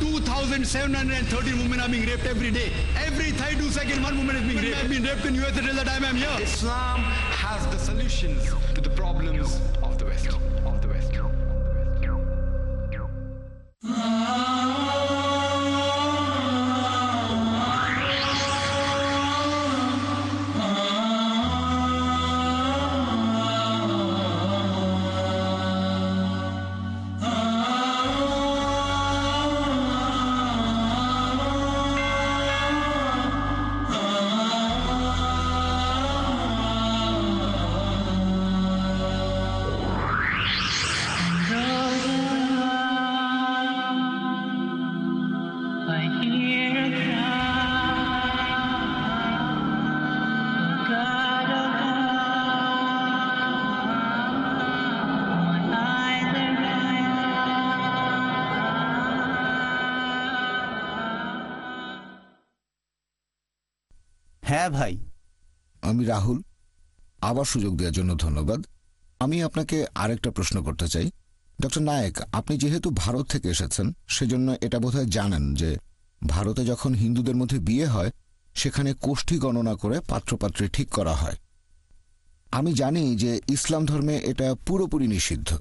2,713 women are being raped every day. Every 32 seconds, one woman is being raped. I've been raped in US until the time I'm here. Islam has the solutions to the problems of the West. Of the West. I হ্যাঁ ভাই। আমি রাহুল। আবার সুযোগ দেওয়ার জন্য ধন্যবাদ। আমি আপনাকে আরেকটা প্রশ্ন করতে চাই। ডক্টর নায়েক, আপনি যেহেতু ভারত থেকে এসেছেন, সেজন্য এটা বোধহয় জানেন যে ভারতে যখন হিন্দুদের মধ্যে বিয়ে হয়, সেখানে কোষ্ঠী গণনা করে পাত্রপাত্রী ঠিক করা হয়। আমি জানি যে ইসলাম ধর্মে এটা পুরোপুরি নিষিদ্ধ।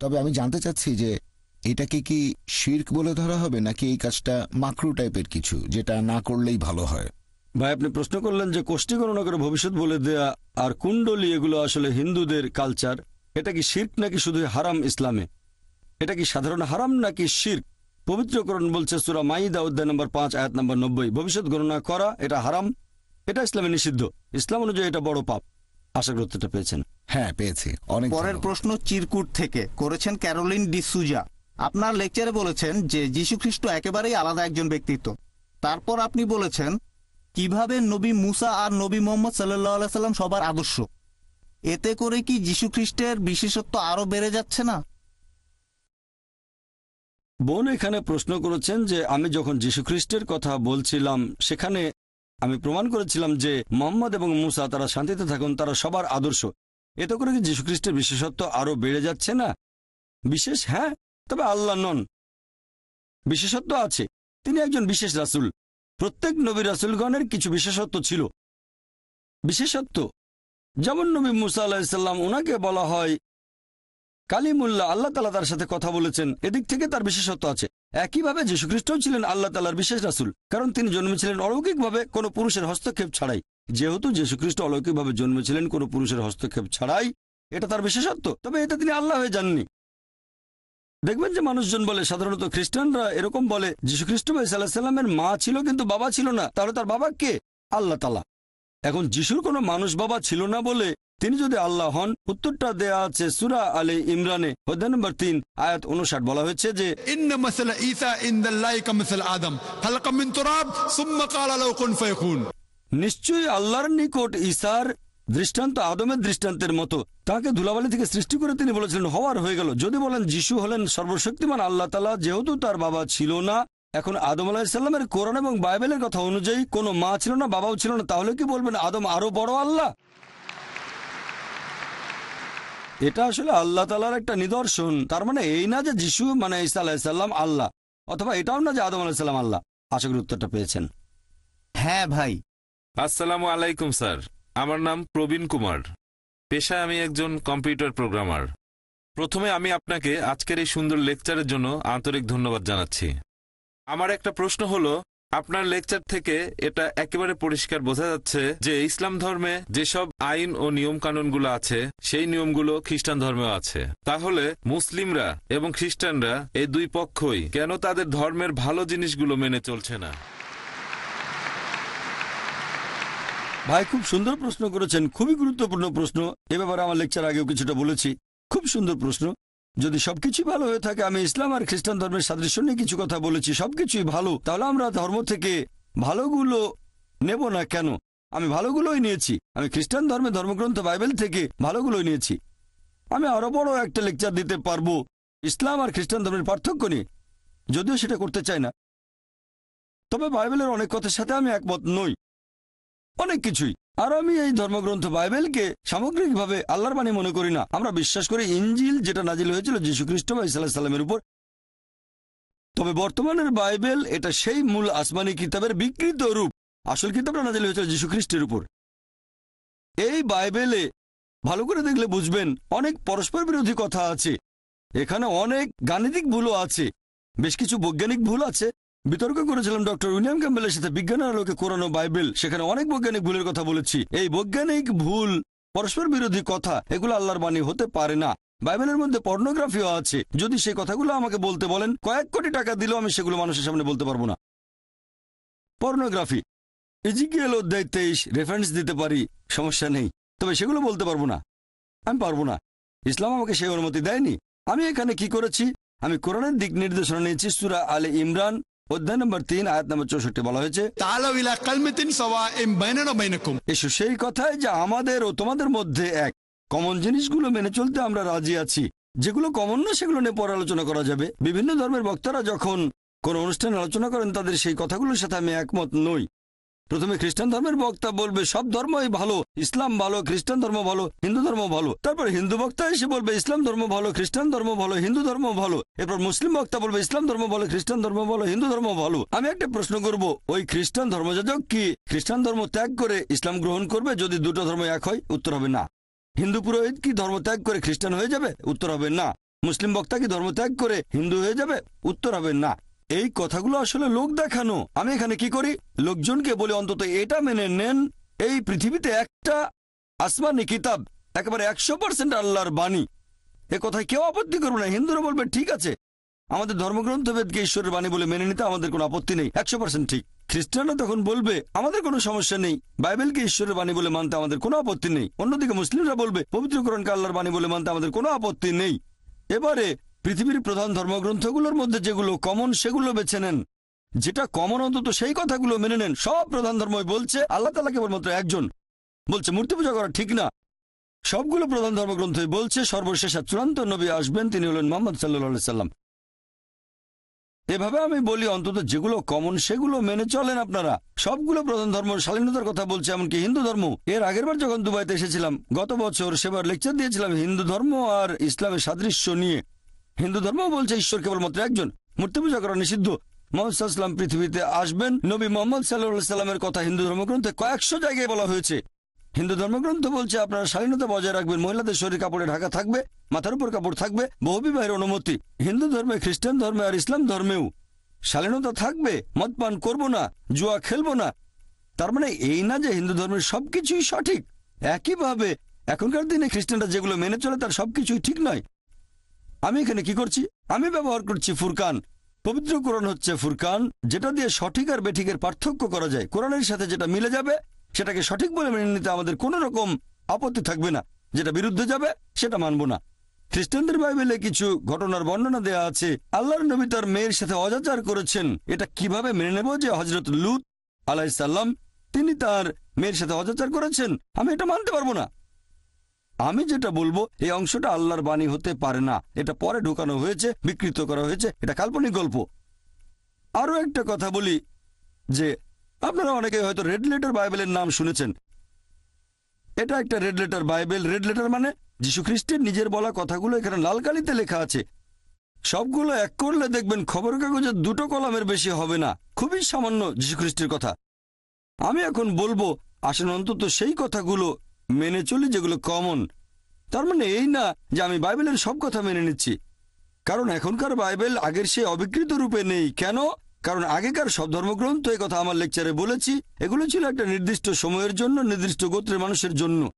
তবে আমি জানতে চাচ্ছি যে এটাকে কি শির্ক বলে ধরা হবে, নাকি এই কাজটা মাকরু টাইপের কিছু, যেটা না করলেই ভালো হয়? ভাই আপনি প্রশ্ন করলেন যে কোষ্ঠী গণনা করে ভবিষ্যৎ বলে দেয়া আর কুণ্ডলী এগুলো আসলে হিন্দুদের কালচার এটা কি শির্ক নাকি শুধু হারাম ইসলামে? এটা কি সাধারণ হারাম নাকি শির্ক? পবিত্রকরণ বলছে সুরা মাইদা অধ্যায় নম্বর পাঁচ আয়াত নম্বর নব্বই। ভবিষ্যৎ গণনা করা এটা হারাম এটা ইসলামে নিষিদ্ধ। ইসলাম অনুযায়ী এটা বড় পাপ। আশা করি উত্তরটা পেয়েছেন। হ্যাঁ পেয়েছি। অনেক পরের প্রশ্ন চিরকুট থেকে। করেছেন ক্যারোলিন ডিসুজা। আপনার লেকচারে বলেছেন যে যীশুখ্রিস্ট একেবারেই আলাদা একজন ব্যক্তিত্ব। তারপর আপনি বলেছেন কীভাবে নবী মুসা আর নবী মোহাম্মদ সাল্লাহ সাল্লাম সবার আদর্শ? এতে করে কি যীশুখ্রিস্টের বিশেষত্ব আরও বেড়ে যাচ্ছে না? বোন এখানে প্রশ্ন করেছেন যে, আমি যখন যীশুখ্রিস্টের কথা বলছিলাম, সেখানে আমি প্রমাণ করেছিলাম যে, মোহাম্মদ এবং মুসা তারা শান্তিতে থাকুন, তারা সবার আদর্শ। এতে করে কি যীশুখ্রিস্টের বিশেষত্ব আরও বেড়ে যাচ্ছে না? বিশেষ? হ্যাঁ তবে আল্লাহ নন। বিশেষত্ব আছে। তিনি একজন বিশেষ রাসূল। প্রত্যেক নবী রাসুলগণের কিছু বিশেষত্ব ছিল। বিশেষত্ব? যেমন নবী মুসা আলাহিসাল্লাম ওনাকে বলা হয়, কালিমুল্লাহ, আল্লাহ তালা তার সাথে কথা বলেছেন। এদিক থেকে তার বিশেষত্ব আছে। একইভাবে যীশুখ্রিস্টও ছিলেন আল্লাহ তালার বিশেষ রাসুল, কারণ তিনি জন্মেছিলেন অলৌকিকভাবে কোনো পুরুষের হস্তক্ষেপ ছাড়াই। যেহেতু যীশুখ্রিস্ট অলৌকিকভাবে জন্মেছিলেন কোনো পুরুষের হস্তক্ষেপ ছাড়াই, এটা তার বিশেষত্ব। তবে এটা তিনি আল্লাহ হয়ে যাননি। দেখবেন যে মানুষজন বলে সাধারণত খ্রিস্টানরা এরকম বলে যীশু খ্রিস্ট ভাই সাল্লাহ সাল্লামের মা ছিল কিন্তু বাবা ছিল না তাহলে তার বাবা কে? আল্লাহ তালা এখন যিশুর কোনো মানুষ বাবা ছিল না বলে তিনি যদি আল্লাহ হন উত্তরটা দেয়া আছে সুরা আলী ইমরানে অধ্যায় নম্বর তিন আয়াত অনুসার বলা হয়েছে যে নিশ্চয়ই আল্লাহর নিকট ইসার দৃষ্টান্ত আদমের দৃষ্টান্তের মতো। তাকে ধুলাবালি থেকে সৃষ্টি করে তিনি বলেছিলেন হওয়ার হয়ে গেল। যদি বলেন যিশু হলেন সর্বশক্তিমান আল্লাহ তালা যেহেতু তার বাবা ছিল না এখন আদম আলাহিসাল্লামের কোরআন এবং বাইবেলের কথা অনুযায়ী কোনো মা ছিল না বাবাও ছিল না তাহলে কি বলবেন আদম আরও বড় আল্লাহ? এটা আসলে আল্লাহ তালার একটা নিদর্শন। তার মানে এই না যে যিশু মানে ঈসা আলাহিসাল্লাম আল্লাহ অথবা এটাও না যে আদম আলাহিসাল্লাম আল্লাহ। আশা করি উত্তরটা পেয়েছেন। হ্যাঁ ভাই। আসসালামু আলাইকুম স্যার। আমার নাম প্রবীণ কুমার। পেশায় আমি একজন কম্পিউটার প্রোগ্রামার। প্রথমে আমি আপনাকে আজকের এই সুন্দর লেকচারের জন্য আন্তরিক ধন্যবাদ জানাচ্ছি। আমার একটা প্রশ্ন হলো, আপনার লেকচার থেকে এটা একেবারে পরিষ্কার বোঝা যাচ্ছে যে ইসলাম ধর্মে যেসব আইন ও নিয়ম কানুনগুলো আছে, সেই নিয়মগুলো খ্রিস্টান ধর্মেও আছে। তাহলে মুসলিমরা এবং খ্রিস্টানরা এই দুই পক্ষই কেন তাদের ধর্মের ভালো জিনিসগুলো মেনে চলছে না? ভাই, খুব সুন্দর প্রশ্ন করেছেন। খুবই গুরুত্বপূর্ণ প্রশ্ন। এ ব্যাপারে আমার লেকচার আগেও কিছুটা বলেছি। খুব সুন্দর প্রশ্ন। যদি সবকিছু ভালো হয়ে থাকে, আমি ইসলাম আর খ্রিস্টান ধর্মের সাদৃশ্য নিয়ে কিছু কথা বলেছি। সবকিছুই ভালো। তাহলে আমরা ধর্ম থেকে ভালোগুলো নেব না কেন? আমি ভালোগুলোই নিয়েছি। আমি খ্রিস্টান ধর্মে ধর্মগ্রন্থ, বাইবেল থেকে ভালোগুলোই নিয়েছি। আমি আরও বড় একটা লেকচার দিতে পারব ইসলাম আর খ্রিস্টান ধর্মের পার্থক্য নিয়ে। যদিও সেটা করতে চাই না। তবে বাইবেলের অনেক কথার সাথে আমি একমত নই। অনেক কিছুই। আর আমি এই ধর্মগ্রন্থ বাইবেলকে সামগ্রিকভাবে আল্লাহর বাণী মনে করি না। আমরা বিশ্বাস করি ইঞ্জিল যেটা নাজিল হয়েছিল যীশু খ্রিস্ট বা ইসাল্লাহ সাল্লামের উপর। তবে বর্তমানের বাইবেল এটা সেই মূল আসমানি কিতাবের বিকৃত রূপ। আসল কিতাবটা নাজিল হয়েছিল যীশু খ্রিস্টের উপর। এই বাইবেলে ভালো করে দেখলে বুঝবেন অনেক পরস্পর বিরোধী কথা আছে। এখানে অনেক গাণিতিক ভুলও আছে। বেশ কিছু বৈজ্ঞানিক ভুল আছে। বিতর্ক করেছিলাম, ডক্টর উইলিয়াম ক্যাম্বেলের সাথে বিজ্ঞানের আলোকে কোরআন বাইবেল, সেখানে অনেক বৈজ্ঞানিক ভুলের কথা বলেছি। এই বৈজ্ঞানিক ভুল, পরস্পর বিরোধী কথা, এগুলো আল্লাহর বাণী হতে পারে না। বাইবেলের মধ্যে পর্নোগ্রাফিও আছে। যদি সেই কথাগুলো আমাকে বলতে বলেন, কয়েক কোটি টাকা দিলেও আমি সেগুলো মানুষের সামনে বলতে পারব না। পর্নোগ্রাফি। ইজিকিএল অধ্যায় তেইশ রেফারেন্স দিতে পারি, সমস্যা নেই। তবে সেগুলো বলতে পারব না। আমি পারব না। ইসলাম আমাকে সেই অনুমতি দেয়নি। আমি এখানে কি করেছি? আমি কোরআনের দিক নির্দেশনা নিয়েছি, সুরা আলে ইমরান অধ্যায় নম্বর তিন আয়াত নম্বর চৌষট্টি বলা হয়েছে এসু সেই কথায় যে আমাদের ও তোমাদের মধ্যে এক। কমন জিনিসগুলো মেনে চলতে আমরা রাজি আছি। যেগুলো কমন না সেগুলো নিয়ে পরালোচনা করা যাবে। বিভিন্ন ধর্মের বক্তারা যখন কোন অনুষ্ঠানে আলোচনা করেন তাদের সেই কথাগুলোর সাথে আমি একমত নই। প্রথমে খ্রিস্টান ধর্মের বক্তা বলবে, সব ধর্মই ভালো, ইসলাম ভালো, খ্রিস্টান ধর্ম ভালো, হিন্দু ধর্ম ভালো। তারপর হিন্দু বক্তা এসে বলবে, ইসলাম ধর্ম ভালো, খ্রিস্টান ধর্ম ভালো, হিন্দু ধর্ম ভালো। এরপর মুসলিম বক্তা বলবে, ইসলাম ধর্ম ভালো, খ্রিস্টান ধর্ম ভালো, হিন্দু ধর্ম ভালো। আমি একটা প্রশ্ন করব, ওই খ্রিস্টান ধর্মযাজক কি খ্রিস্টান ধর্ম ত্যাগ করে ইসলাম গ্রহণ করবে যদি দুটো ধর্ম এক হয়, উত্তর হবে না। হিন্দু পুরোহিত কি ধর্ম ত্যাগ করে খ্রিস্টান হয়ে যাবে, উত্তর হবে না। মুসলিম বক্তা কি ধর্ম ত্যাগ করে হিন্দু হয়ে যাবে, উত্তর হবে না। এই কথাগুলো আসলে লোক দেখানো। আমি এখানে কি করি? লোকজনকে বলে, অন্তত এটা মেনে নেন, এই পৃথিবীতে একটা আসমানি কিতাব, একেবারে একশো পার্সেন্ট আল্লাহর বাণী। এ কথায় কেউ আপত্তি করবে না, হিন্দুরা বলবে, ঠিক আছে। আমাদের ধর্মগ্রন্থ বেদকে ঈশ্বরের বাণী বলে মেনে নিতে আমাদের কোনো আপত্তি নেই, একশো পার্সেন্ট ঠিক। খ্রিস্টানরা তখন বলবে, আমাদের কোনো সমস্যা নেই, বাইবেলকে ঈশ্বরের বাণী বলে মানতে আমাদের কোনো আপত্তি নেই। অন্যদিকে মুসলিমরা বলবে, পবিত্রকরণকে আল্লাহর বাণী বলে মানতে আমাদের কোনো আপত্তি নেই। এবারে পৃথিবীর প্রধান ধর্মগ্রন্থগুলোর মধ্যে যেগুলো কমন সেগুলো বেছে নেন। যেটা কমন অন্তত সেই কথাগুলো মেনে নেন। সব প্রধান ধর্মই বলছে, আল্লাহ তালা কেবলমাত্র একজন। বলছে, মূর্তি পূজা করা ঠিক না। সবগুলো প্রধান ধর্মগ্রন্থই বলছে, সর্বশেষ চূড়ান্ত নবী আসবেন, তিনি হলেন মোহাম্মদ সাল্লাহ সাল্লাম। এভাবে আমি বলি, অন্তত যেগুলো কমন সেগুলো মেনে চলেন আপনারা। সবগুলো প্রধান ধর্ম শালীনতার কথা বলছে, এমনকি হিন্দু ধর্ম। এর আগের বার যখন দুবাইতে এসেছিলাম, গত বছর সেবার লেকচার দিয়েছিলাম হিন্দু ধর্ম আর ইসলামের সাদৃশ্য নিয়ে। হিন্দু ধর্ম বলছে ঈশ্বর কেবলমাত্র একজন। মূর্তি পূজা করা নিষিদ্ধ। মোহাম্মদ পৃথিবীতে আসবেন। নবী মোহাম্মদ সাল্লাহ সাল্লামের কথা হিন্দু ধর্মগ্রন্থে কয়েকশো জায়গায় বলা হয়েছে। হিন্দু ধর্মগ্রন্থ বলছে, আপনারা স্বাধীনতা বজায় রাখবেন, মহিলাদের শরীর কাপড়ে ঢাকা থাকবে, মাথার উপর কাপড় থাকবে বহুবিবাহের অনুমতি। হিন্দু ধর্মে, খ্রিস্টান ধর্মে আর ইসলাম ধর্মেও। শালীনতা থাকবে, মদ পান করব না, জুয়া খেলব না। তার মানে এই না যে হিন্দু ধর্মের সবকিছুই সঠিক, একইভাবে এখনকার দিনে খ্রিস্টানরা যেগুলো মেনে চলে তার সবকিছুই ঠিক নয়। আমি এখানে কি করছি? আমি ব্যবহার করছি ফুরকান। পবিত্র কোরআন হচ্ছে ফুরকান, যেটা দিয়ে সঠিক আর বেঠিকের পার্থক্য করা যায়। কোরআনের সাথে যেটা মিলে যাবে, সেটাকে সঠিক বলে মেনে নিতে আমাদের কোনো রকম আপত্তি থাকবে না। যেটা বিরুদ্ধে যাবে, সেটা মানব না। খ্রিস্টানদের বাইবেলে কিছু ঘটনার বর্ণনা দেয়া আছে। আল্লাহর নবী তার মেয়ের সাথে অজাচার করেছেন। এটা কীভাবে মেনে নেব যে হজরত লুত আলাইসাল্লাম তিনি তার মেয়ের সাথে অজাচার করেছেন? আমি এটা মানতে পারব না। আমি যেটা বলব, এই অংশটা আল্লাহর বাণী হতে পারে না। এটা পরে ঢোকানো হয়েছে, বিকৃত করা হয়েছে, এটা কাল্পনিক গল্প। আরও একটা কথা বলি, যে আপনারা অনেকে হয়তো রেড লেটার বাইবেলের নাম শুনেছেন। এটা একটা red letter Bible. Red letter মানে খ্রিস্টের নিজের বলা কথাগুলো এখানে লাল কালিতে লেখা আছে। সবগুলো এক করলে দেখবেন খবর কাগজের দুটো কলামের বেশি হবে না। খুবই সামান্য খ্রিস্টের কথা। আমি এখন বলব আসলে অন্তত সেই কথাগুলো মেনে চলি যেগুলো কমন তার মানে এই না যে আমি বাইবেলের সব কথা মেনে নিচ্ছি। কারণ এখনকার বাইবেল আগের সে অবিকৃত রূপে নেই। কেন? কারণ আগেকার সব ধর্মগ্রন্থ এই কথা আমার লেকচারে বলেছি। এগুলো ছিল একটা নির্দিষ্ট সময়ের জন্য, নির্দিষ্ট গোত্রের মানুষের জন্য।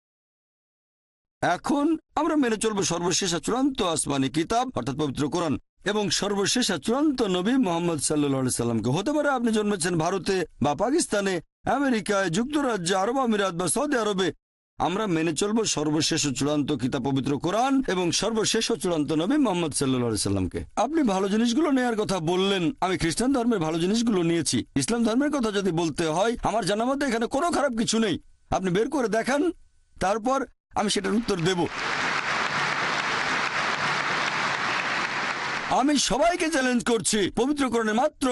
এখন আমরা মেনে চলবো সর্বশেষ চূড়ান্ত আসমানি কিতাব, অর্থাৎ পবিত্র কোরআন, এবং সর্বশেষ চূড়ান্ত নবী মোহাম্মদ সাল্লা সাল্লামকে। হতে পারে আপনি জন্মেছেন ভারতে বা পাকিস্তানে, আমেরিকায়, যুক্তরাজ্যে, আরব আমিরাত বা সৌদি আরবে আমরা মেনে চলব সর্বশেষ চূড়ান্ত কিতাব পবিত্র কোরআন এবং সর্বশেষ চূড়ান্ত নবী মোহাম্মদ সাল্লা সাল্লামকে। আপনি ভালো জিনিসগুলো নেওয়ার কথা বললেন, আমি খ্রিস্টান ধর্মের ভালো জিনিসগুলো নিয়েছি। ইসলাম ধর্মের কথা যদি বলতে হয়, আমার জানা মধ্যে এখানে কোনো খারাপ কিছু নেই। আপনি বের করে দেখান, তারপর আমি সেটার উত্তর দেব। আমি সবাইকে চ্যালেঞ্জ করছি পবিত্রকরণে মাত্র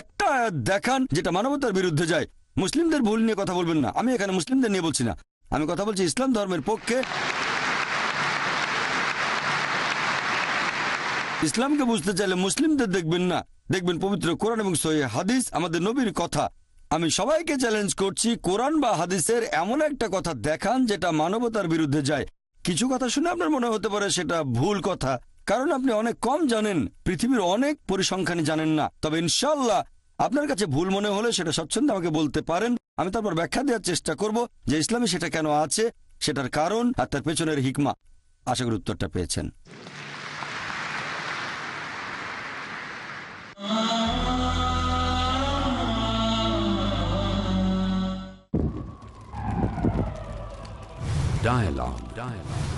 একটা দেখান, যেটা মানবতার বিরুদ্ধে যায়। মুসলিমদের ভুল নিয়ে কথা বলবেন না, আমি এখানে মুসলিমদের নিয়ে বলছি না। আমি কথা বলছি ইসলাম ধর্মের পক্ষে। ইসলামকে বুঝতে চাইলে মুসলিমদের দেখবেন না। দেখবেন পবিত্র কোরআন এবং সহি হাদিস আমাদের নবীর কথা। আমি সবাইকে চ্যালেঞ্জ করছি, কোরআন বা হাদিসের এমন একটা কথা দেখান যেটা মানবতার বিরুদ্ধে যায়। কিছু কথা শুনে আপনার মনে হতে পারে সেটা ভুল কথা, কারণ আপনি অনেক কম জানেন, পৃথিবীর অনেক পরিসংখ্যানই জানেন না। তবে ইনশাল্লাহ আপনার কাছে ভুল মনে হলে সেটা স্বচ্ছন্দে আমাকে বলতে পারেন। আমি তারপর ব্যাখ্যা দেওয়ার চেষ্টা করব যে ইসলামে সেটা কেন আছে, সেটার কারণ আর তার পেছনের হিকমা আশা করি উত্তরটা পেয়েছেন Dialogue. Dialogue.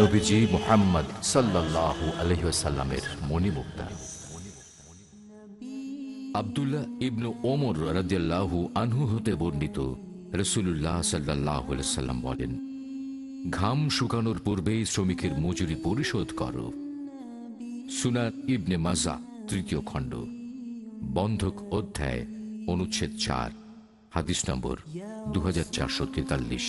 নবীজি মোহাম্মদ সাল্লাল্লাহু আলহিসাল্লামের মণিমুক্তা। আবদুল্লাহ ইবনু ওমর রাজিয়াল্লাহু আনহু হতে বর্ণিত রসুল্লাহ সাল্লাহ সাল্লাম বলেন, ঘাম শুকানোর পূর্বেই শ্রমিকের মজুরি পরিশোধ করো। সুনার ইবনে মাজা, তৃতীয় খণ্ড, বন্ধক অধ্যায় অনুচ্ছেদ চার, হাদিস নম্বর দু হাজার চারশো তেতাল্লিশ।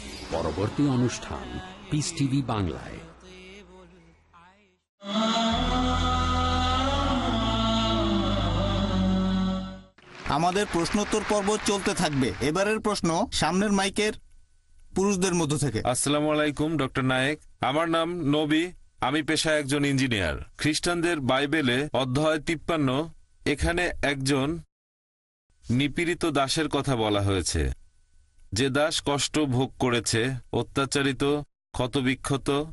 পরবর্তী অনুষ্ঠান পিস টিভি বাংলায়। আমাদের প্রশ্নোত্তর পর্ব চলতে থাকবে। এবারের প্রশ্ন সামনের মাইকের পুরুষদের মধ্য থেকে। আসসালামু আলাইকুম ডক্টর নায়েক। আমার নাম নবী আমি পেশায় একজন ইঞ্জিনিয়ার। খ্রিস্টানদের বাইবেলে অধ্যায় তিপ্পান্ন এখানে একজন নিপীড়িত দাসের কথা বলা হয়েছে। যে দাস কষ্ট ভোগ করেছে, অত্যাচারিত, ক্ষতবিক্ষত,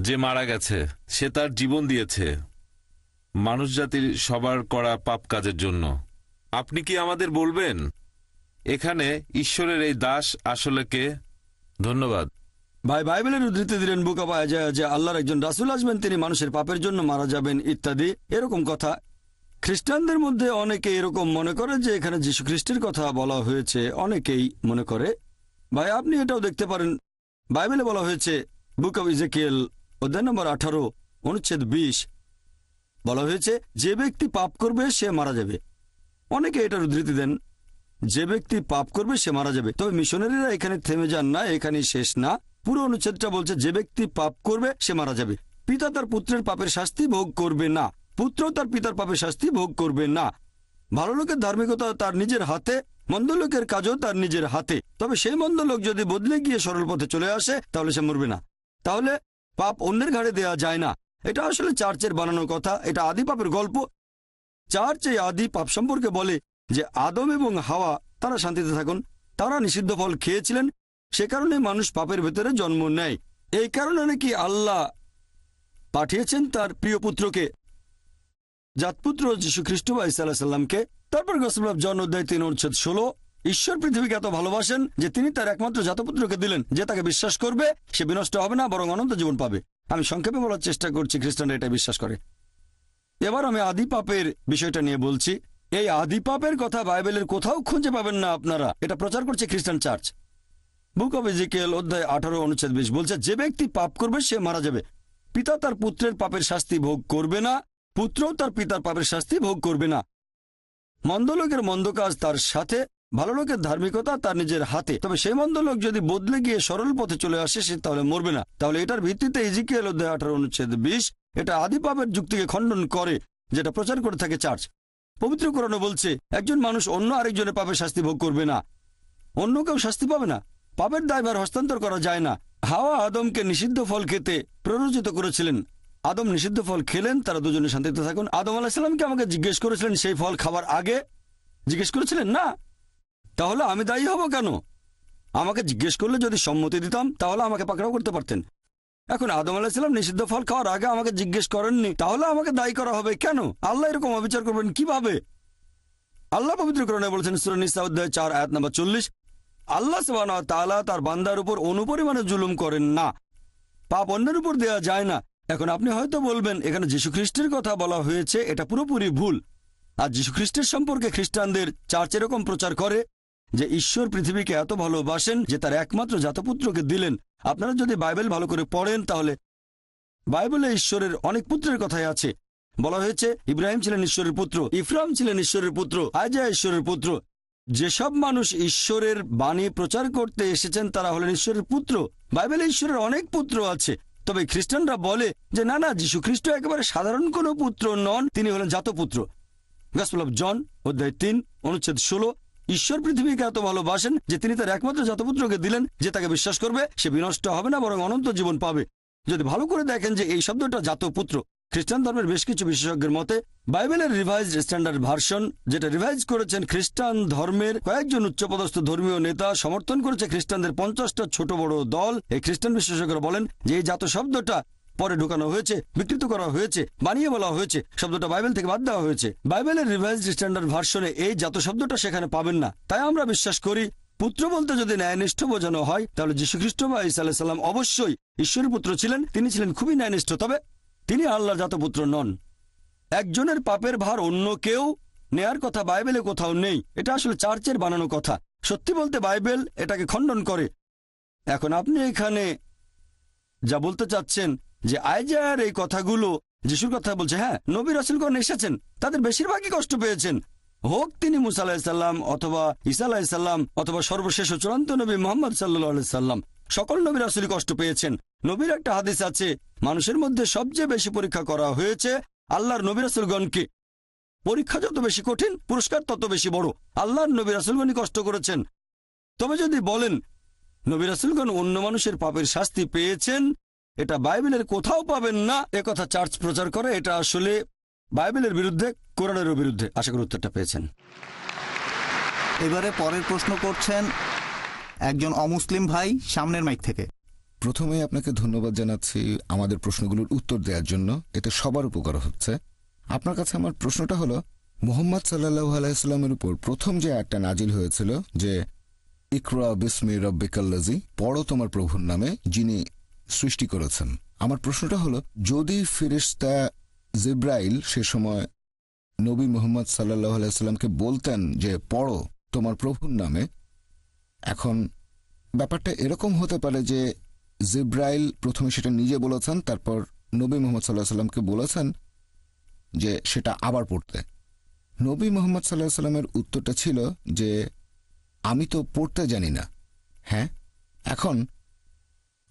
যে মারা গেছে, সে তার জীবন দিয়েছে। মানুষ জাতির সবার করা পাপ কাজের জন্য। আপনি কি আমাদের বলবেন? এখানে ঈশ্বরের এই দাস আসলে কে? ধন্যবাদ। ভাই, বাইবেলের উদ্ধৃতি দিলেন বুকা যায় যে আল্লাহর একজন রাসুল আসবেন, তিনি মানুষের পাপের জন্য মারা যাবেন ইত্যাদি। এরকম কথা খ্রিস্টানদের মধ্যে অনেকে এরকম মনে করে যে এখানে যীশু খ্রিস্টের কথা বলা হয়েছে। অনেকেই মনে করে। ভাই, আপনি এটাও দেখতে পারেন। বাইবেলে বলা হয়েছে, বুক অব ইজেকিয়েল, অধ্যায় নম্বর আঠারো, অনুচ্ছেদ বিশ, বলা হয়েছে, যে ব্যক্তি পাপ করবে, সে মারা যাবে। অনেকে এটার উদ্ধৃতি দেন, যে ব্যক্তি পাপ করবে, সে মারা যাবে। তবে মিশনারিরা এখানে থেমে যান না এখানে শেষ না। পুরো অনুচ্ছেদটা বলছে, যে ব্যক্তি পাপ করবে, সে মারা যাবে। পিতা তার পুত্রের পাপের শাস্তি ভোগ করবে না। পুত্র তার পিতার পাপে শাস্তি ভোগ করবে না। ভালো লোকের ধার্মিকতা তার নিজের হাতে, মন্দ লোকের কাজও তার নিজের হাতে। তবে সেই মন্দ লোক যদি বদলে গিয়ে সরল পথে চলে আসে, তাহলে সে মরবে না। তাহলে পাপ অন্যের ঘাড়ে দেয়া যায় না। এটা আসলে চার্চের বানানো কথা, এটা আদি পাপের গল্প। চার্চ এই আদি পাপ সম্পর্কে বলে যে, আদম এবং হাওয়া, তারা শান্তিতে থাকুন। তারা নিষিদ্ধ ফল খেয়েছিলেন। সে কারণে মানুষ পাপের ভেতরে জন্ম নেয়। এই কারণে নাকি আল্লাহ পাঠিয়েছেন তার প্রিয় পুত্রকে। জাতপুত্র যীশু খ্রিস্ট বা ইসা সাল্লামকে তারপর গসলাভ জন অধ্যায় তিন অনুচ্ছেদ ষোলো। ঈশ্বর পৃথিবীকে এত ভালোবাসেন যে তিনি তার একমাত্র জাতপুত্রকে দিলেন। যে তাকে বিশ্বাস করবে, সে বিনষ্ট হবে না, বরং অনন্ত জীবন পাবে। আমি সংক্ষেপে বলার চেষ্টা করছি, খ্রিস্টানরা এটা বিশ্বাস করে। এবার আমি আদি পাপের বিষয়টা নিয়ে বলছি। এই আদি পাপের কথা বাইবেলের কোথাও খুঁজে পাবেন না আপনারা। এটা প্রচার করছে খ্রিস্টান চার্চ। বুক অব ইজিকেল অধ্যায় আঠারো, অনুচ্ছেদ বিশ বলছে, যে ব্যক্তি পাপ করবে, সে মারা যাবে। পিতা তার পুত্রের পাপের শাস্তি ভোগ করবে না পুত্রও তার পিতার পাপের শাস্তি ভোগ করবে না। মন্দ লোকের মন্দ কাজ তার সাথে, ভালো লোকের ধার্মিকতা তার নিজের হাতে। তবে সেই মন্দ লোক যদি বদলে গিয়ে সরল পথে চলে আসে, সে তাহলে মরবে না। তাহলে এটার ভিত্তিতে ইজিকেল অধ্যায় আঠারো অনুচ্ছেদ বিশ, এটা আদি পাপের যুক্তিকে খণ্ডন করে, যেটা প্রচার করে থাকে চার্চ। পবিত্র কোরআনে বলছে, একজন মানুষ অন্য আরেকজনের পাপের শাস্তি ভোগ করবে না। অন্য কেউ শাস্তি পাবে না। পাপের দায়ভার হস্তান্তর করা যায় না। হাওয়া আদমকে নিষিদ্ধ ফল খেতে প্ররোচিত করেছিলেন। আদম নিষিদ্ধ ফল খেলেন, তারা দুজনে শান্তিতে থাকুন। আদম আলাহিসাল্লামকে আমাকে জিজ্ঞেস করেছিলেন সেই ফল খাবার আগে? জিজ্ঞেস করেছিলেন? না। তাহলে আমি দায়ী হব কেন? আমাকে জিজ্ঞেস করলে যদি সম্মতি দিতাম, তাহলে আমাকে পাকড়াও করতে পারতেন। এখন আদম আলাহিসাল্লাম নিষিদ্ধ ফল খাওয়ার আগে আমাকে জিজ্ঞেস করেননি, তাহলে আমাকে দায়ী করা হবে কেন? আল্লাহ এরকম অবিচার করবেন কীভাবে? আল্লাহ পবিত্রকরণে বলেছেন সুরানিসা অধ্যায় চার, আয়াত নাম্বার চল্লিশ, আল্লাহ সবান তালা তার বান্দার উপর অনুপরিমাণে জুলুম করেন না। পাপ অন্যের উপর দেয়া যায় না। এখন আপনি হয়তো বলবেন, এখানে যীশুখ্রিস্টের কথা বলা হয়েছে, এটা পুরোপুরি ভুল। আর যীশুখ্রিস্টের সম্পর্কে খ্রিস্টানদের চার্চ এরকম প্রচার করে যে ঈশ্বর পৃথিবীকে এত ভালোবাসেন যে তার একমাত্র জাতপুত্রকে দিলেন। আপনারা যদি বাইবেল ভালো করে পড়েন, তাহলে বাইবেলে ঈশ্বরের অনেক পুত্রের কথাই আছে। বলা হয়েছে, ইব্রাহিম ছিলেন ঈশ্বরের পুত্র, ইফরাম ছিলেন ঈশ্বরের পুত্র আয়জা ঈশ্বরের পুত্র। যেসব মানুষ ঈশ্বরের বাণী প্রচার করতে এসেছেন, তারা হলেন ঈশ্বরের পুত্র। বাইবেলে ঈশ্বরের অনেক পুত্র আছে। তবে খ্রিস্টানরা বলে যে, না না, যীশু খ্রিস্ট একেবারে সাধারণ কোনো পুত্র নন, তিনি হলেন জাতপুত্র। গসপল অফ জন অধ্যায় তিন, অনুচ্ছেদ ষোলো, ঈশ্বর পৃথিবীকে এত ভালোবাসেন যে তিনি তার একমাত্র জাতপুত্রকে দিলেন, যে তাকে বিশ্বাস করবে, সে বিনষ্ট হবে না, বরং অনন্ত জীবন পাবে। যদি ভালো করে দেখেন যে এই শব্দটা জাতপুত্র খ্রিস্টান ধর্মের বেশ কিছু বিশেষজ্ঞের মতে, বাইবেলের রিভাইজ স্ট্যান্ডার্ড ভার্সন যেটা রিভাইজ করেছেন খ্রিস্টান ধর্মের কয়েকজন উচ্চপদস্থ ধর্মীয় নেতা, সমর্থন করেছে খ্রিস্টানদের পঞ্চাশটা ছোট বড় দল। এই খ্রিস্টান বিশেষজ্ঞরা বলেন যে, এই জাত শব্দটা পরে ঢুকানো হয়েছে, বিকৃত করা হয়েছে, বানিয়ে বলা হয়েছে। শব্দটা বাইবেল থেকে বাদ দেওয়া হয়েছে। বাইবেলের রিভাইজ স্ট্যান্ডার্ড ভার্সনে এই জাত শব্দটা সেখানে পাবেন না। তাই আমরা বিশ্বাস করি, পুত্র বলতে যদি ন্যায়নিষ্ঠ বোঝানো হয়, তাহলে যীশুখ্রিস্ট বা ইসা আলাহিসাল্লাম অবশ্যই ঈশ্বরের পুত্র ছিলেন, তিনি ছিলেন খুবই ন্যায়নিষ্ঠ। তবে তিনি আল্লাহর জাতপুত্র নন। একজনের পাপের ভার অন্য কেউ নেয়ার কথা বাইবেলে কোথাও নেই। এটা আসলে চার্চের বানানো কথা। সত্যি বলতে বাইবেল এটাকে খণ্ডন করে। এখন আপনি এখানে যা বলতে চাচ্ছেন যে আইজার এই কথাগুলো, যিশুর কথা বলছে হ্যাঁ নবী রাসুলগণ এসেছেন, তাদের বেশিরভাগই কষ্ট পেয়েছেন। হোক তিনি মুসা আলাহিসাল্লাম অথবা ইসা আলাহিসাল্লাম অথবা সর্বশেষ চূড়ান্ত নবী মোহাম্মদ সাল্লাহ সাল্লাম, সকল নবী রাসুলই কষ্ট পেয়েছেন। নবীর একটা হাদিস আছে, মানুষের মধ্যে সবচেয়ে বেশি পরীক্ষা করা হয়েছে আল্লাহর নবী রাসুলগণকে। পরীক্ষা যত বেশি কঠিন, পুরস্কার তত বেশি বড়। আল্লাহর নবী রাসুলগণই কষ্ট করেছেন। তবে যদি বলেন, নবী রাসুলগণ অন্য মানুষের পাপের শাস্তি পেয়েছেন, এটা বাইবেলের কোথাও পাবেন না একথা চার্চ প্রচার করে, এটা আসলে বাইবেলের বিরুদ্ধে কোরআনেরও বিরুদ্ধে। আশা করি উত্তরটা পেয়েছেন। এবারে পরের প্রশ্ন করছেন একজন অমুসলিম ভাই সামনের মাইক থেকে। প্রথমে আপনাকে ধন্যবাদ জানাচ্ছি আমাদের প্রশ্নগুলোর উত্তর দেওয়ার জন্য। এতে সবার উপকার হচ্ছে। আপনার কাছে আমার প্রশ্নটা হলো মোহাম্মদ সাল্লাহ আলাইস্লামের উপর প্রথম যে একটা নাজিল হয়েছিল যে ইকরা বিসমি রব্বিকাল্লাজি পড়ো তোমার প্রভুর নামে যিনি সৃষ্টি করেছেন। আমার প্রশ্নটা হলো যদি ফিরিস্তা জিব্রাইল সে সময় নবী মোহাম্মদ সাল্লাহ আলাইস্লামকে বলতেন যে, পড়ো, তোমার প্রভুর নামে। এখন ব্যাপারটা এরকম হতে পারে যে, জিব্রাইল প্রথমে সেটা নিজে বলেছেন, তারপর নবী মোহাম্মদ সাল্লাহ সাল্লামকে বলেছেন যে, সেটা আবার পড়তে। নবী মোহাম্মদ সাল্লাহ সাল্লামের উত্তরটা ছিল যে, আমি তো পড়তে জানি না। হ্যাঁ? এখন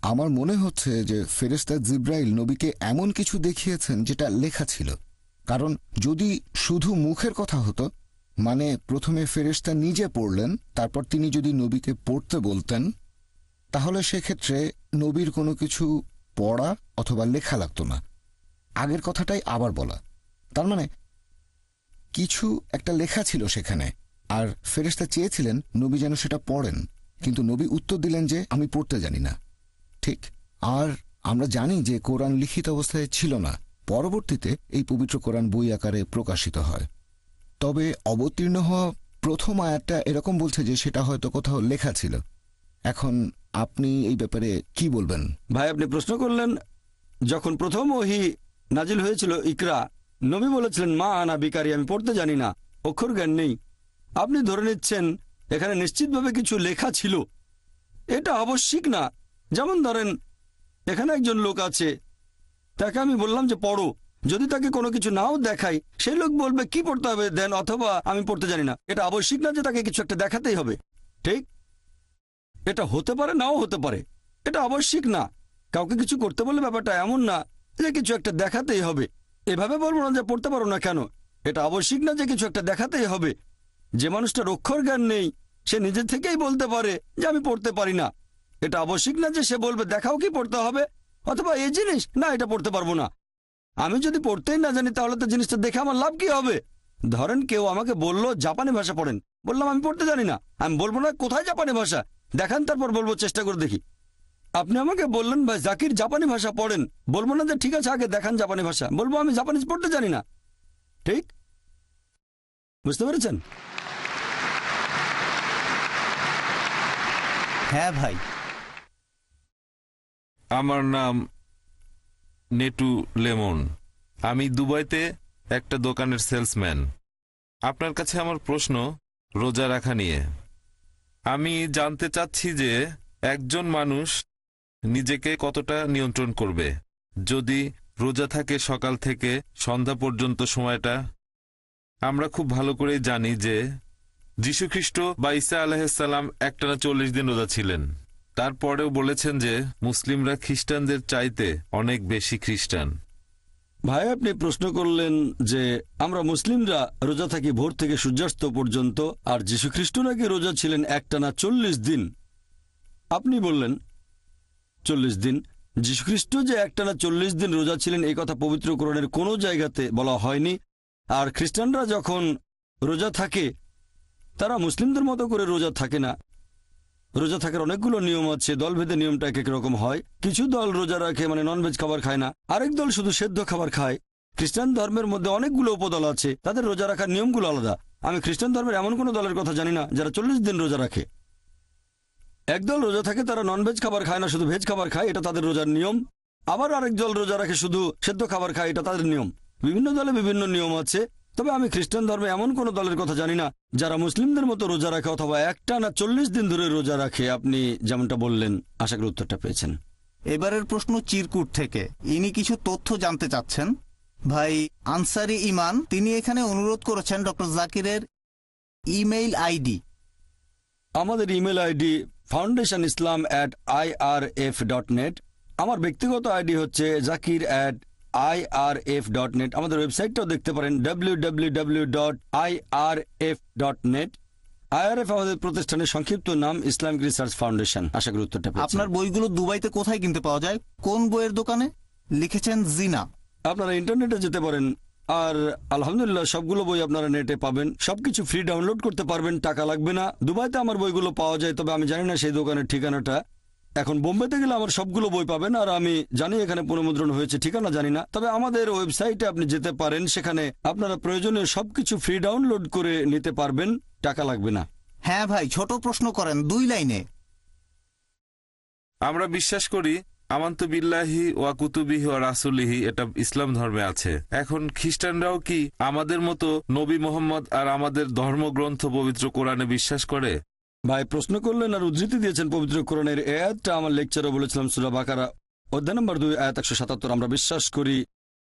আমার মনে হচ্ছে যে ফেরেস্তা জিব্রাইল নবীকে এমন কিছু দেখিয়েছেন যেটা লেখা ছিল। কারণ যদি শুধু মুখের কথা হতো মানে প্রথমে ফেরেস্তা নিজে পড়লেন, তারপর তিনি যদি নবীকে পড়তে বলতেন, তাহলে সেক্ষেত্রে নবীর কোনো কিছু পড়া অথবা লেখা লাগতো না। আগের কথাটাই আবার বলা। তার মানে কিছু একটা লেখা ছিল সেখানে, আর ফেরেশতা চেয়েছিলেন নবী যেন সেটা পড়েন, কিন্তু নবী উত্তর দিলেন যে, আমি পড়তে জানি না। ঠিক। আর আমরা জানি যে কোরআন লিখিত অবস্থায় ছিল না। পরবর্তীতে এই পবিত্র কোরআন বই আকারে প্রকাশিত হয়। তবে অবতীর্ণ হওয়া প্রথম আয়াতটা এরকম বলছে যে সেটা হয়তো কোথাও লেখা ছিল। এখন আপনি এই ব্যাপারে কি বলবেন? ভাই, আপনি প্রশ্ন করলেন, যখন প্রথম ওহি নাজিল হয়েছিল, ইকরা, নবী বলেছিলেন, মা আনা বিকারি, আমি পড়তে জানি না, অক্ষর জ্ঞান নেই। আপনি ধরে নিচ্ছেন, এখানে নিশ্চিতভাবে কিছু লেখা ছিল। এটা আবশ্যিক না। যেমন ধরেন, এখানে একজন লোক আছে, তাকে আমি বললাম যে, পড়ো। যদি তাকে কোনো কিছু নাও দেখাই সেই লোক বলবে, কি পড়তে হবে? দেন, অথবা আমি পড়তে জানি না। এটা আবশ্যিক না যে তাকে কিছু একটা দেখাতেই হবে। ঠিক? এটা হতে পারে, নাও হতে পারে। এটা আবশ্যিক না। কাউকে কিছু করতে বললে ব্যাপারটা এমন না যে, কিছু একটা দেখাতেই হবে। এভাবে বলব না যে, পড়তে পারো না কেন? এটা আবশ্যিক না যে, কিছু একটা দেখাতেই হবে। যে মানুষটার অক্ষর জ্ঞান নেই, সে নিজে থেকেই বলতে পারে যে, আমি পড়তে পারি না। এটা আবশ্যিক না যে সে বলবে, দেখাও কি পড়তে হবে? অথবা এই জিনিস, না, এটা পড়তে পারব না। আমি যদি পড়তেই না জানি, তাহলে তো জিনিসটা দেখে আমার লাভ কি হবে? ধরেন কেউ আমাকে বলল, জাপানি ভাষা পড়েন। বললাম, আমি পড়তে জানি না। আমি বলব না, কোথায় জাপানি ভাষা? দেখান, তারপর বলব, চেষ্টা করে দেখি। আপনি আমাকে বললেন, ভাই, জাকির জাপানি ভাষা পড়েন। বলব না যে, ঠিক আছে, আগে দেখান জাপানি ভাষা। বলব, আমি জাপানিজ পড়তে জানি না। ঠিক? বুঝতে পেরেছেন? হ্যাঁ ভাই। আমার নাম নেটু লেমন। আমি দুবাইতে একটা দোকানের সেলসম্যান। আপনার কাছে আমার প্রশ্ন রোজা রাখা নিয়ে। আমি জানতে চাচ্ছি যে একজন মানুষ নিজেকে কতটা নিয়ন্ত্রণ করবে। যদি রোজা থাকে সকাল থেকে সন্ধ্যা পর্যন্ত সময়টা, আমরা খুব ভালো করেই জানি যে যীশুখ্রিস্ট বা ঈসা আলাহিসাল্লাম একটানা চল্লিশ দিন রোজা ছিলেন। তারপরেও বলেছেন যে, মুসলিমরা খ্রিস্টানদের চাইতে অনেক বেশি খ্রিস্টান। ভাই, আপনি প্রশ্ন করলেন যে, আমরা মুসলিমরা রোজা থাকি ভোর থেকে সূর্যাস্ত পর্যন্ত, আর যীশুখ্রিস্ট নাকি রোজা ছিলেন একটানা চল্লিশ দিন। আপনি বললেন, চল্লিশ দিন? যীশুখ্রিস্ট যে একটানা চল্লিশ দিন রোজা ছিলেন, এই কথা পবিত্র কোনো জায়গাতে বলা হয়নি। আর খ্রিস্টানরা যখন রোজা থাকে, তারা মুসলিমদের মতো করে রোজা থাকে না। রোজা থাকার অনেকগুলো নিয়ম আছে, দলভেদে নিয়মটা এক এক রকম হয়। কিছু দল রোজা রাখে মানে ননভেজ খাবার খায় না। আরেক দল শুধু সেদ্ধ খাবার খায়। খ্রিস্টান ধর্মের মধ্যে অনেকগুলো উপদল আছে। তাদের রোজা রাখার নিয়মগুলো আলাদা। আমি খ্রিস্টান ধর্মের এমন কোনো দলের কথা জানি না, যারা চল্লিশ দিন রোজা রাখে। একদল রোজা থাকে, তারা ননভেজ খাবার খায় না, শুধু ভেজ খাবার খায়, এটা তাদের রোজার নিয়ম। আবার আরেক দল রোজা রাখে, শুধু সেদ্ধ খাবার খায়, এটা তাদের নিয়ম। বিভিন্ন দলে বিভিন্ন নিয়ম আছে। তবে আমি খ্রিস্টান ধর্মে এমন কোন দলের কথা জানি না যারা মুসলিমদের মতো রোজা রাখে অথবা একটা না চল্লিশ দিন ধরে রোজা রাখে। আপনি যেমনটা বললেন আশা করি উত্তরটা পেয়েছেন। এবারের প্রশ্ন চিরকুট থেকে। ইনি কিছু তথ্য জানতে চাচ্ছেন। ভাই আনসারি ইমান তিনি এখানে অনুরোধ করেছেন ডক্টর জাকিরের ইমেইল আইডি। আমাদের email ID foundation Islam at IRF dot net আমার ব্যক্তিগত আইডি হচ্ছে Zakir at IRF dot net আমাদের ওয়েবসাইটটাও দেখতে পারেন W W W dot IRF dot net IRF আমাদের প্রতিষ্ঠানের সংক্ষিপ্ত নাম ইসলামিক রিসার্চ ফাউন্ডেশন। আশা করি উত্তরটা আপনার বইগুলো দুবাইতে কোথায় কিনতে পাওয়া যায়? কোন বইয়ের দোকানে? লিখেছেন জিনা। আপনারা ইন্টারনেটে যেতে পারেন আর আলহামদুলিল্লাহ সবগুলো বই আপনারা নেটে পাবেন। সবকিছু ফ্রি ডাউনলোড করতে পারবেন টাকা লাগবে না। দুবাইতে আমার বইগুলো পাওয়া যায় তবে আমি জানি না সেই দোকানের ঠিকানাটা। এখন বোম্বেতে গেলে আমার সবগুলো বই পাবেন আর আমি জানি এখানে পুনমুদ্রণ হয়েছে ঠিকানা জানি না। তবে আমাদের ওয়েবসাইটে আপনি যেতে পারেন সেখানে আপনারা প্রয়োজনীয় সবকিছু ফ্রি ডাউনলোড করে নিতে পারবেন টাকা লাগবে না। হ্যাঁ ভাই ছোট প্রশ্ন করেন দুই লাইনে। আমরা বিশ্বাস করি আমান্ত বিল্লাহি ওয়া কুতুবিহি ওয়া রাসুলিহি এটা ইসলাম ধর্মে আছে। এখন খ্রিস্টানরাও কি আমাদের মতো নবী মোহাম্মদ আর আমাদের ধর্মগ্রন্থ পবিত্র কোরআনে বিশ্বাস করে? ভাই, প্রশ্ন করলেন আর উদ্ধৃতি দিয়েছেন পবিত্র কোরআনের এই আয়াতটা আমার লেকচারও বলেছিলাম সুরা বাকারা, অধ্যায় নম্বর দুই, আয়াত একশো সাতাত্তর। আমরা বিশ্বাস করি,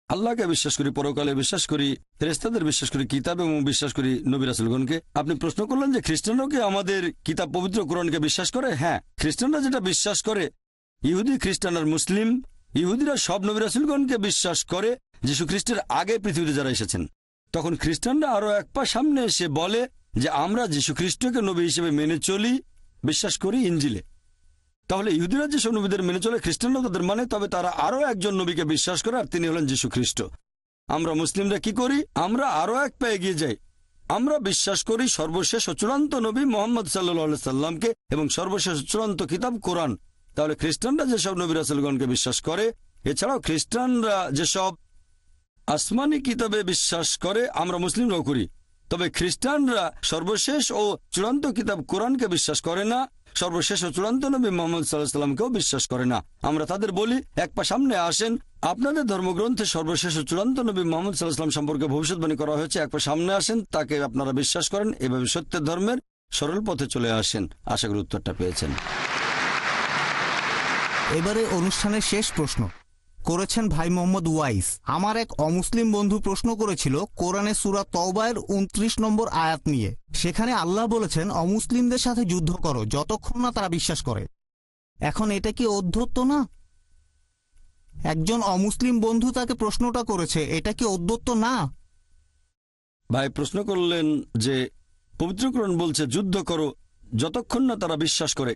আল্লাহকে বিশ্বাস করি, পরকালে বিশ্বাস করি ফেরেস্তাদের বিশ্বাস করি, কিতাব এবং বিশ্বাস করি নবী রাসুলগণকে। আপনি প্রশ্ন করলেন যে খ্রিস্টানরাও কি আমাদের কিতাব পবিত্র কোরআনকে বিশ্বাস করে? হ্যাঁ খ্রিস্টানরা যেটা বিশ্বাস করে, ইহুদি খ্রিস্টান আর মুসলিম, ইহুদিরা সব নবী রাসুলগণকে বিশ্বাস করে যীশু খ্রিস্টের আগে পৃথিবীতে যারা এসেছেন। তখন খ্রিস্টানরা আরও এক পা সামনে এসে বলে যে আমরা যীশু খ্রিস্টকে নবী হিসেবে মেনে চলি, বিশ্বাস করি ইঞ্জিলে তাহলে ইহুদিরা যেসব নবীদের মেনে চলে, খ্রিস্টানরা তাদের মানে তবে তারা আরও একজন নবীকে বিশ্বাস করে আর তিনি হলেন যীশু খ্রিস্ট আমরা মুসলিমরা কি করি? আমরা আরও এক পা এগিয়ে যাই। আমরা বিশ্বাস করি সর্বশেষ ও চূড়ান্ত নবী মোহাম্মদ সাল্লাহ সাল্লামকে এবং সর্বশেষ চূড়ান্ত কিতাব কোরআন। তাহলে খ্রিস্টানরা যেসব নবী রাসুলগণকে বিশ্বাস করে, এছাড়াও খ্রিস্টানরা যেসব আসমানি কিতাবে বিশ্বাস করে, আমরা মুসলিমরাও করি। তবে খ্রিস্টানরা সর্বশেষ ও চূড়ান্ত কিতাব কোরআনকে বিশ্বাস করে না, সর্বশেষ ও চূড়ান্ত নবী মোহাম্মদ সাল্লাহ সাল্লামকেও বিশ্বাস করে না। আমরা তাদের বলি, এক পা সামনে আসেন, আপনাদের ধর্মগ্রন্থে সর্বশেষ ও চূড়ান্ত নবী মোহাম্মদ সাল্লাহ সাল্লাম সম্পর্কে ভবিষ্যৎবাণী করা হয়েছে, এক পা সামনে আসেন, তাকে আপনারা বিশ্বাস করেন, এভাবে সত্যের ধর্মের সরল পথে চলে আসেন। আশা করি উত্তরটা পেয়েছেন। এবারে অনুষ্ঠানের শেষ প্রশ্ন। করেছেন ভাই মোহাম্মদ ওয়াইস। আমার এক অমুসলিম বন্ধু প্রশ্ন করেছিল, কোরআনে সুরা তওবায়ের উনত্রিশ নম্বর আয়াত নিয়ে। সেখানে আল্লাহ বলেছেন, অমুসলিমদের সাথে যুদ্ধ করো, যতক্ষণ না তারা বিশ্বাস করে। এখন এটা কি অধ্যত্ত না? একজন অমুসলিম বন্ধু তাকে প্রশ্নটা করেছে, এটা কি অধ্যত্ত না? ভাই, প্রশ্ন করলেন যে পবিত্রকরণ বলছে, যুদ্ধ করো, যতক্ষণ না তারা বিশ্বাস করে।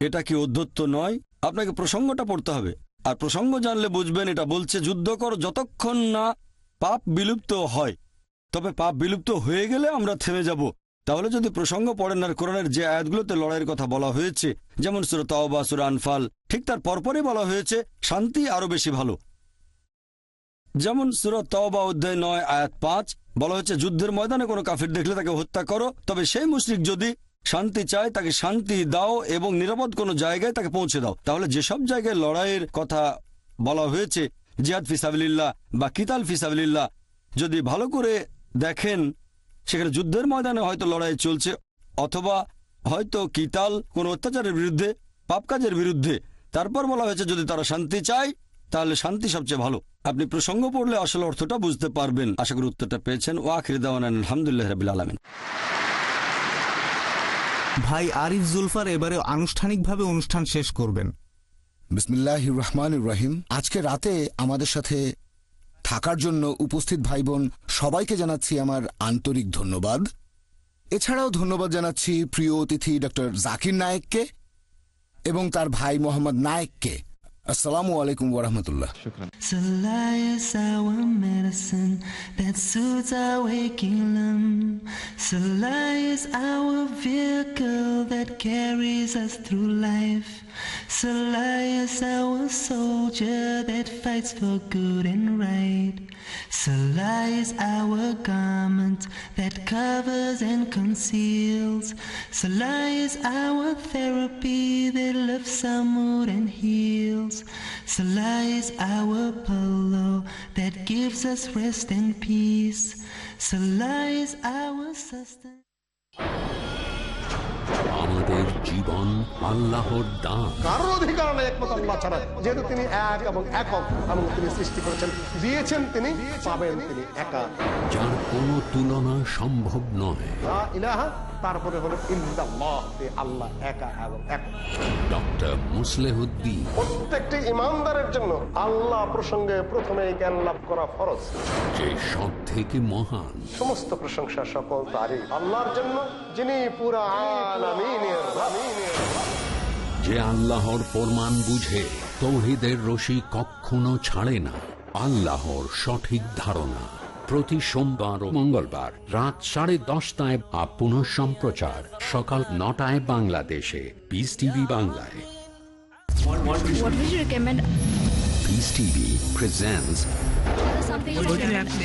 এটা কি অধ্যত্ত নয়? আপনাকে প্রসঙ্গটা পড়তে হবে। আর প্রসঙ্গ জানলে বুঝবেন, এটা বলছে, যুদ্ধ করো যতক্ষণ না পাপ বিলুপ্ত হয়। তবে পাপ বিলুপ্ত হয়ে গেলে আমরা থেমে যাব। তাহলে যদি প্রসঙ্গ পড়েন আর কোরআনের যে আয়াতগুলোতে লড়াইয়ের কথা বলা হয়েছে, যেমন সুর তাওবা, সুর আনফাল, ঠিক তার পরপরই বলা হয়েছে, শান্তি আরও বেশি ভালো। যেমন সুরত তওবা অধ্যায় নয়, আয়াত পাঁচ, বলা হচ্ছে যুদ্ধের ময়দানে কোনো কাফির দেখলে তাকে হত্যা করো। তবে সেই মুশরিক যদি শান্তি চায়, তাকে শান্তি দাও এবং নিরাপদ কোনো জায়গায় তাকে পৌঁছে দাও। তাহলে যেসব জায়গায় লড়াইয়ের কথা বলা হয়েছে জিয়াদ ফিসাবিল্লাহ বা কিতাল ফিসাবিল্লাহ যদি ভালো করে দেখেন, সেখানে যুদ্ধের ময়দানে হয়তো লড়াই চলছে, অথবা হয়তো কিতাল কোনো অত্যাচারের বিরুদ্ধে, পাপ কাজের বিরুদ্ধে। তারপর বলা হয়েছে, যদি তারা শান্তি চায়, তাহলে শান্তি সবচেয়ে ভালো। আপনি প্রসঙ্গ পড়লে আসল অর্থটা বুঝতে পারবেন। আশা করি উত্তরটা পেয়েছেন। ও আলহামদুলিল্লাহ রবিল আলমিন। ভাই আরিফ জুলফার এবারে আনুষ্ঠানিকভাবে অনুষ্ঠান শেষ করবেন। বিসমিল্লাহ রহমান রহিম আজকে রাতে আমাদের সাথে থাকার জন্য উপস্থিত ভাই বোন সবাইকে জানাচ্ছি আমার আন্তরিক ধন্যবাদ। এছাড়াও ধন্যবাদ জানাচ্ছি প্রিয় অতিথি ডক্টর জাকির নায়েককে এবং তার ভাই মোহাম্মদ নায়েককে। আসসালামু আলাইকুম ওরহমতুল্লাহ Salah is our medicine that soothes our waking limb. Salah is our vehicle that carries us through life. Is our soldier that fights for good and right. Is our garment that covers and conceals. Is our therapy that lifts our mood and heals. Is our pillow that gives us rest and peace. Is our sustenance. জীবন আল্লাহর দান। কারোর অধিকার নেই একমত আল্লাহ ছাড়া। যেহেতু তিনি এক এবং একক এবং তিনি সৃষ্টি করেছেন দিয়েছেন তিনি পাবেন তিনি একা। যার কোনো তুলনা সম্ভব নয়। ইলাহা তারপরে হলো আল্লাহ একা এবং এক। ডক্টর মুসলেহুদ্দিন। প্রত্যেকটি ইমানদারের জন্য আল্লাহ প্রসঙ্গে প্রথমে জ্ঞান লাভ করা ফরজ। যে সব থেকে মহান। সমস্ত প্রশংসা সকল তারই। আল্লাহর জন্য যিনি পুরা আলামিনের আমিনের যে আল্লাহর ফরমান বুঝে তৌহিদের রশি কখনো ছাড়ে না। আল্লাহর সঠিক ধারণা। প্রতি সোমবার ও মঙ্গলবার রাত সাড়ে দশটায় আর পুনঃ সম্প্রচার। সকাল নটায় বাংলাদেশে। পিস টিভি বাংলায়। What would you recommend? Peace TV presents